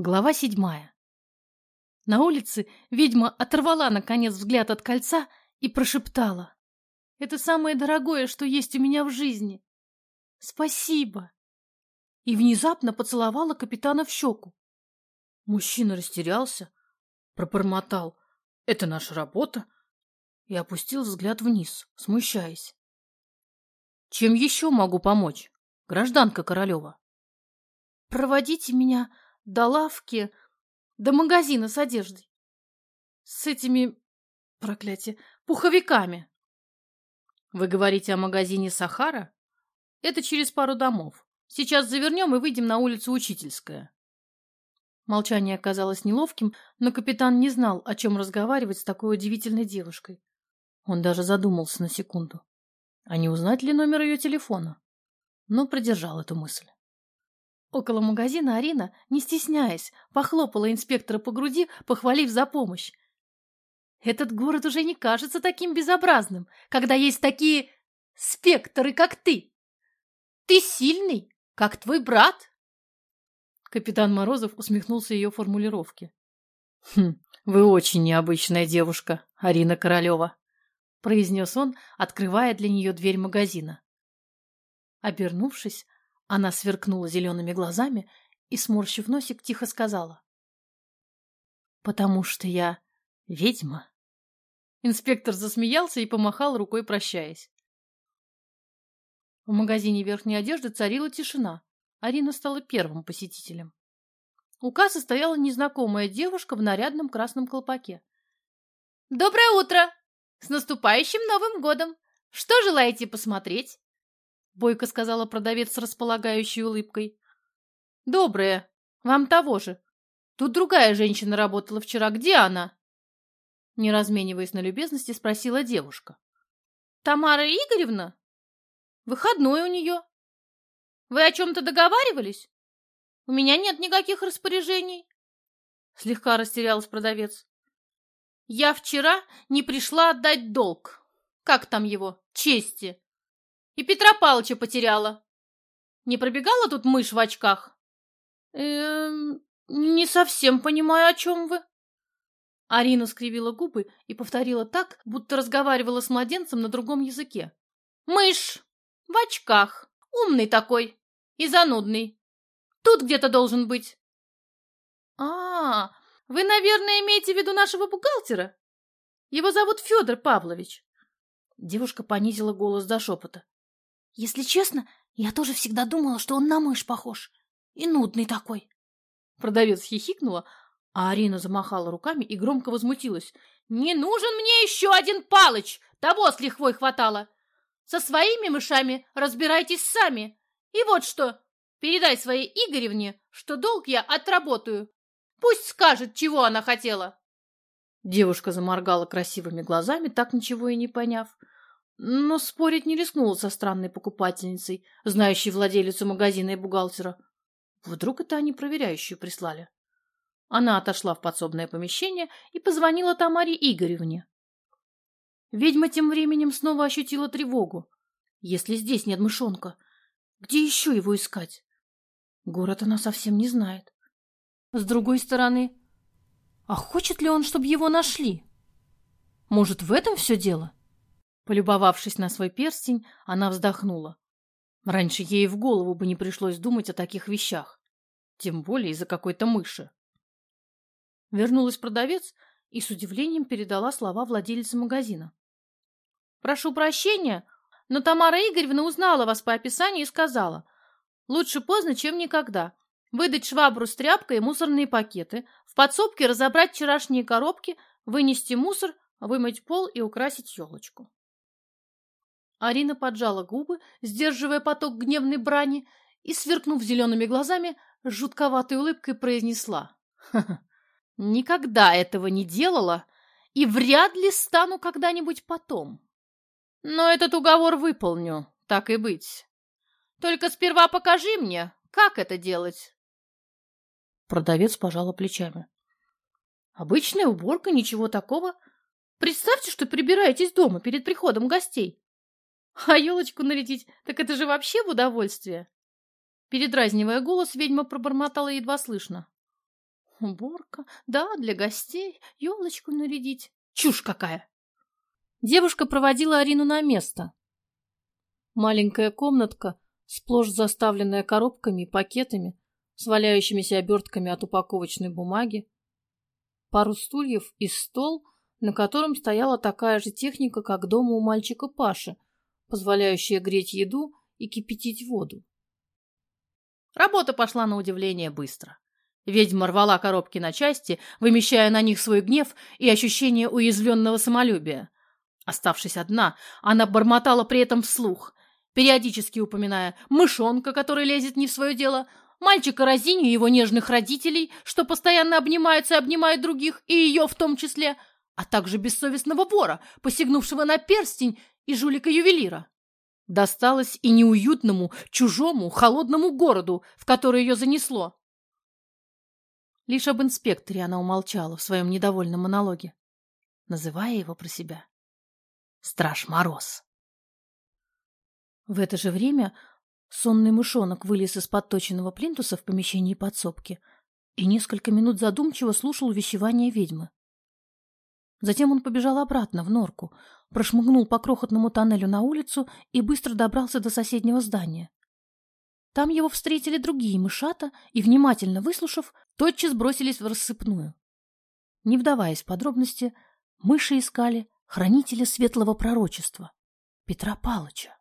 Глава седьмая. На улице ведьма оторвала, наконец, взгляд от кольца и прошептала. «Это самое дорогое, что есть у меня в жизни. Спасибо!» И внезапно поцеловала капитана в щеку. Мужчина растерялся, пробормотал. «Это наша работа!» и опустил взгляд вниз, смущаясь. «Чем еще могу помочь, гражданка Королева?» «Проводите меня до лавки, до магазина с одеждой. С этими, проклятие, пуховиками. Вы говорите о магазине Сахара? Это через пару домов. Сейчас завернем и выйдем на улицу Учительская. Молчание оказалось неловким, но капитан не знал, о чем разговаривать с такой удивительной девушкой. Он даже задумался на секунду. А не узнать ли номер ее телефона? Но продержал эту мысль. Около магазина Арина, не стесняясь, похлопала инспектора по груди, похвалив за помощь. «Этот город уже не кажется таким безобразным, когда есть такие спектры, как ты. Ты сильный, как твой брат». Капитан Морозов усмехнулся ее формулировке. «Хм, вы очень необычная девушка, Арина Королева», произнес он, открывая для нее дверь магазина. Обернувшись, она сверкнула зелеными глазами и, сморщив носик, тихо сказала. «Потому что я ведьма». Инспектор засмеялся и помахал рукой, прощаясь. В магазине верхней одежды царила тишина. Арина стала первым посетителем. У кассы стояла незнакомая девушка в нарядном красном колпаке. «Доброе утро! С наступающим Новым годом! Что желаете посмотреть?» Бойко сказала продавец с располагающей улыбкой. Доброе. Вам того же. Тут другая женщина работала вчера. Где она? Не размениваясь на любезности, спросила девушка. Тамара Игоревна? Выходной у нее. Вы о чем-то договаривались? У меня нет никаких распоряжений. Слегка растерялась продавец. Я вчера не пришла отдать долг. Как там его? Чести. И Петра Павловича потеряла. Не пробегала тут мышь в очках? Эм, не совсем понимаю, о чем вы. Арина скривила губы и повторила так, будто разговаривала с младенцем на другом языке. Мышь! В очках. Умный такой. И занудный. Тут где-то должен быть. А, вы, наверное, имеете в виду нашего бухгалтера? Его зовут Федор Павлович. Девушка понизила голос до шепота. Если честно, я тоже всегда думала, что он на мышь похож. И нудный такой. Продавец хихикнула, а Арина замахала руками и громко возмутилась. «Не нужен мне еще один палыч! Того с лихвой хватало! Со своими мышами разбирайтесь сами! И вот что, передай своей Игоревне, что долг я отработаю. Пусть скажет, чего она хотела!» Девушка заморгала красивыми глазами, так ничего и не поняв но спорить не рискнула со странной покупательницей, знающей владелицу магазина и бухгалтера. Вдруг это они проверяющую прислали? Она отошла в подсобное помещение и позвонила Тамаре Игоревне. Ведьма тем временем снова ощутила тревогу. Если здесь нет мышонка, где еще его искать? Город она совсем не знает. С другой стороны, а хочет ли он, чтобы его нашли? Может, в этом все дело? Полюбовавшись на свой перстень, она вздохнула. Раньше ей в голову бы не пришлось думать о таких вещах, тем более из-за какой-то мыши. Вернулась продавец и с удивлением передала слова владельца магазина. «Прошу прощения, но Тамара Игоревна узнала вас по описанию и сказала, лучше поздно, чем никогда. Выдать швабру с тряпкой и мусорные пакеты, в подсобке разобрать вчерашние коробки, вынести мусор, вымыть пол и украсить елочку. Арина поджала губы, сдерживая поток гневной брани, и, сверкнув зелеными глазами, жутковатой улыбкой произнесла. «Ха -ха, «Никогда этого не делала и вряд ли стану когда-нибудь потом. Но этот уговор выполню, так и быть. Только сперва покажи мне, как это делать». Продавец пожала плечами. «Обычная уборка, ничего такого. Представьте, что прибираетесь дома перед приходом гостей. А елочку нарядить, так это же вообще в удовольствие. Передразнивая голос, ведьма пробормотала едва слышно. Уборка, да, для гостей, елочку нарядить. Чушь какая! Девушка проводила Арину на место. Маленькая комнатка, сплошь заставленная коробками и пакетами, с обертками от упаковочной бумаги, пару стульев и стол, на котором стояла такая же техника, как дома у мальчика Паши, позволяющая греть еду и кипятить воду. Работа пошла на удивление быстро. Ведьма рвала коробки на части, вымещая на них свой гнев и ощущение уязвленного самолюбия. Оставшись одна, она бормотала при этом вслух, периодически упоминая мышонка, который лезет не в свое дело, мальчика Розиню и его нежных родителей, что постоянно обнимаются и обнимают других, и ее в том числе, а также бессовестного вора, посягнувшего на перстень, и жулика-ювелира. Досталось и неуютному, чужому, холодному городу, в который ее занесло. Лишь об инспекторе она умолчала в своем недовольном монологе, называя его про себя Страж Мороз. В это же время сонный мышонок вылез из подточенного плинтуса в помещении подсобки и несколько минут задумчиво слушал вещевание ведьмы. Затем он побежал обратно в норку, прошмыгнул по крохотному тоннелю на улицу и быстро добрался до соседнего здания. Там его встретили другие мышата и, внимательно выслушав, тотчас бросились в рассыпную. Не вдаваясь в подробности, мыши искали хранителя светлого пророчества Петра Палыча.